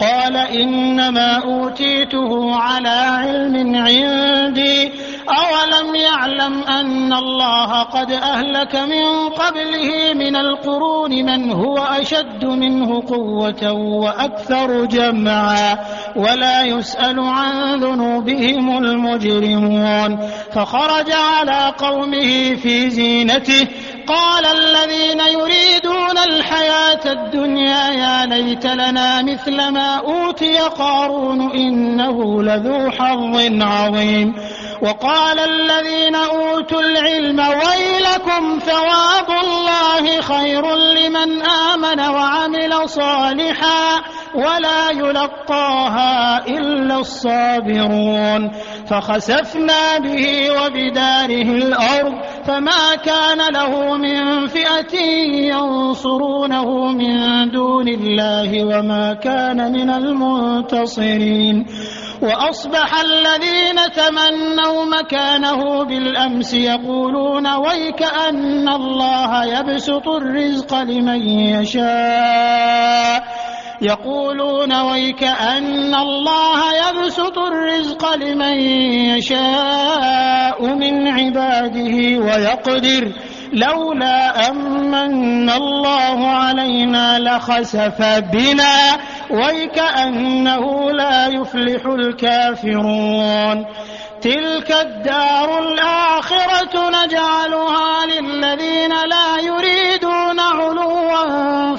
قال إنما أوتيته على علم عندي. أولم يعلم أن الله قد أهلك من قبله من القرون من هو أشد منه قوة وأكثر جمعا. ولا يسأل عن ذنوبهم المجرمون. فخرج على قومه في زينته. قال الذين يريدون الحياة الدنيا ليت لنا مثل ما أوتي قارون إنه لذو حظ عظيم. وقال الذين أوتوا العلم ويلكم ثواب الله خير لمن آمن وعمل صالحا. ولا يلقاها إلا الصابرون فخسفنا به وبداره الأرض فما كان له من فئة ينصرونه من دون الله وما كان من المنتصرين وأصبح الذين تمنوا مكانه بالأمس يقولون ويك أن الله يبسط الرزق لمن يشاء يقولون ويك أن الله يبسط الرزق لمن يشاء من عباده ويقدر لولا أمن الله علينا لخسف بنا ويكأنه لا يفلح الكافرون تلك الدار الآخرة نجعلها للذين لا يريدون